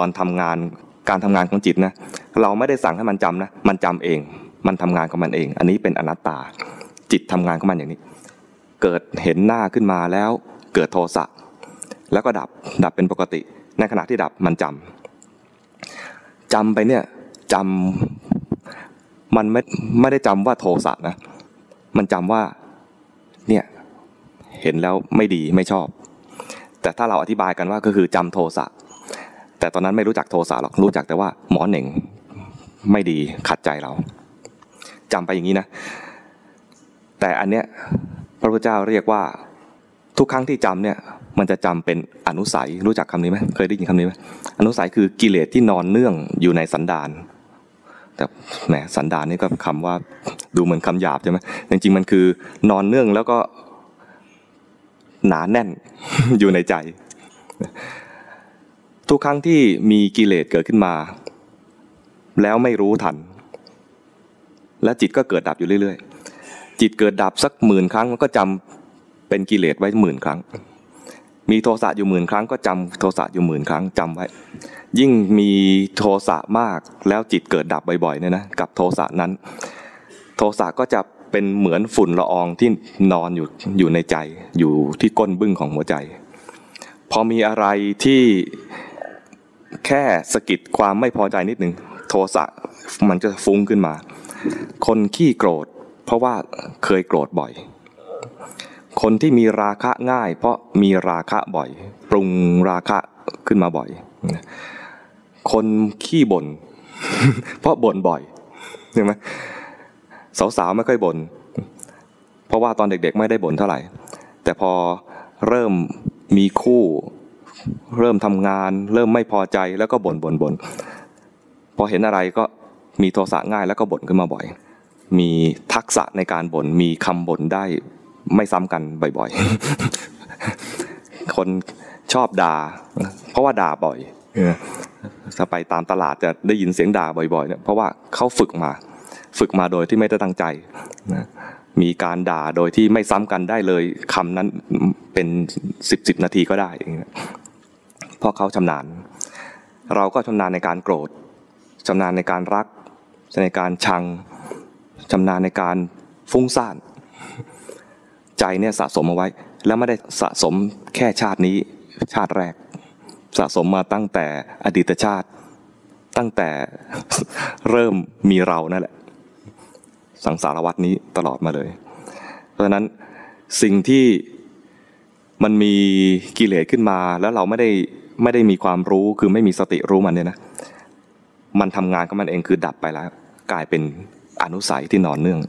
อนทำงานการทำงานของจิตนะเราไม่ได้สั่งให้มันจำนะมันจำเอง มันทำงานของมันเอง อันนี้เป็นอนัตตา จิตทำงานของมันอย่างนี้ เกิดเห็นหน้าขึ้นมาแล้วเกิดโทสะแล้วก็ดับดับเป็นปกติ ในขณะที่ดับมันจำจำไปเนี่ยจำมันไม่ไม่ได้จำว่าโทสะนะ มันจำว่าเนี่ยเห็นแล้วไม่ดีไม่ชอบ แต่ถ้าเราอธิบายกันว่าก็คือจำโทสะ แต่ตอนนั้นไม่รู้จักโทสะหรอกรู้จักแต่ว่าหมอเหน่งไม่ดีขัดใจเราจำไปอย่างนี้นะ แต่อันเนี้ยพระพุทธเจ้าเรียกว่าทุกครั้งที่จำเนี่ยมันจะจำเป็นอนุสัยรู้จักคำนี้ไหมเคยได้ยินคำนี้ไหมอนุสัยคือกิเลสที่นอนเนื่องอยู่ในสันดานแต่แหมสันดานนี่ก็คำว่าดูเหมือนคำหยาบใช่ไหมจริงๆมันคือนอนเนื่องแล้วก็หนาแน่นอยู่ในใจ ทุกครั้งที่มีกิเลสเกิดขึ้นมา แล้วไม่รู้ทัน และจิตก็เกิดดับอยู่เรื่อยๆ จิตเกิดดับสักหมื่นครั้งมันก็จำเป็นกิเลสไว้หมื่นครั้ง มีโทสะอยู่หมื่นครั้ง ก็จำโทสะอยู่หมื่นครั้งจำไว้ ยิ่งมีโทสะมากแล้วจิตเกิดดับบ่อยๆเนี่ยนะกับโทสะนั้น โทสะก็จะเป็นเหมือนฝุ่นละอองที่นอนอยู่อยู่ในใจอยู่ที่ก้นบึ้งของหัวใจ พอมีอะไรที่ แค่สกิดความไม่พอใจนิดหนึ่งโทสะมันจะฟุ้งขึ้นมา คนขี้โกรธ เพราะว่าเคยโกรธบ่อย คนที่มีราคะง่าย เพราะมีราคะบ่อย ปรุงราคะขึ้นมาบ่อย คนขี้บ่นเพราะบ่นบ่อยใช่ไหมสาวๆไม่ค่อยบน่นเพราะว่าตอนเด็กๆไม่ได้บ่นเท่าไหร่ แต่พอเริ่มมีคู่ เริ่มทำงาน เริ่มไม่พอใจแล้วก็บ่นบ่นบ่นพอเห็นอะไรก็มีโทสะง่ายแล้วก็บ่นขึ้นมาบ่อย มีทักษะในการบ่นมีคำบ่นได้ไม่ซ้ำกันบ่อยๆ คนชอบด่า เพราะว่าด่าบ่อยถ้าไปตามตลาดจะได้ยินเสียงด่าบ่อยๆเนี่ยเพราะว่าเขาฝึกมา ฝึกมาโดยที่ไม่ได้ตั้งใจนะมีการด่าโดยที่ไม่ซ้ำกันได้เลยคำนั้นเป็นสิบสิบนาทีก็ได้ เพราะเขาชำนาญ เราก็ชำนาญในการโกรธชำนาญในการรักในการชังชำนาญในการฟุ้งซ่านใจเนี่ยสะสมเอาไว้ แล้วไม่ได้สะสมแค่ชาตินี้ชาติแรก สะสมมาตั้งแต่อดีตชาติ ตั้งแต่เริ่มมีเรานั่นแหละ สังสารวัตนี้ตลอดมาเลย เพราะฉะนั้นสิ่งที่มันมีกิเลสขึ้นมาแล้วเราไม่ได้ ไม่ได้มีความรู้คือไม่มีสติรู้มันเนี่ยนะมันทำงานของมันเองคือดับไปแล้ว กลายเป็นอนุสัยที่นอนเนื่อง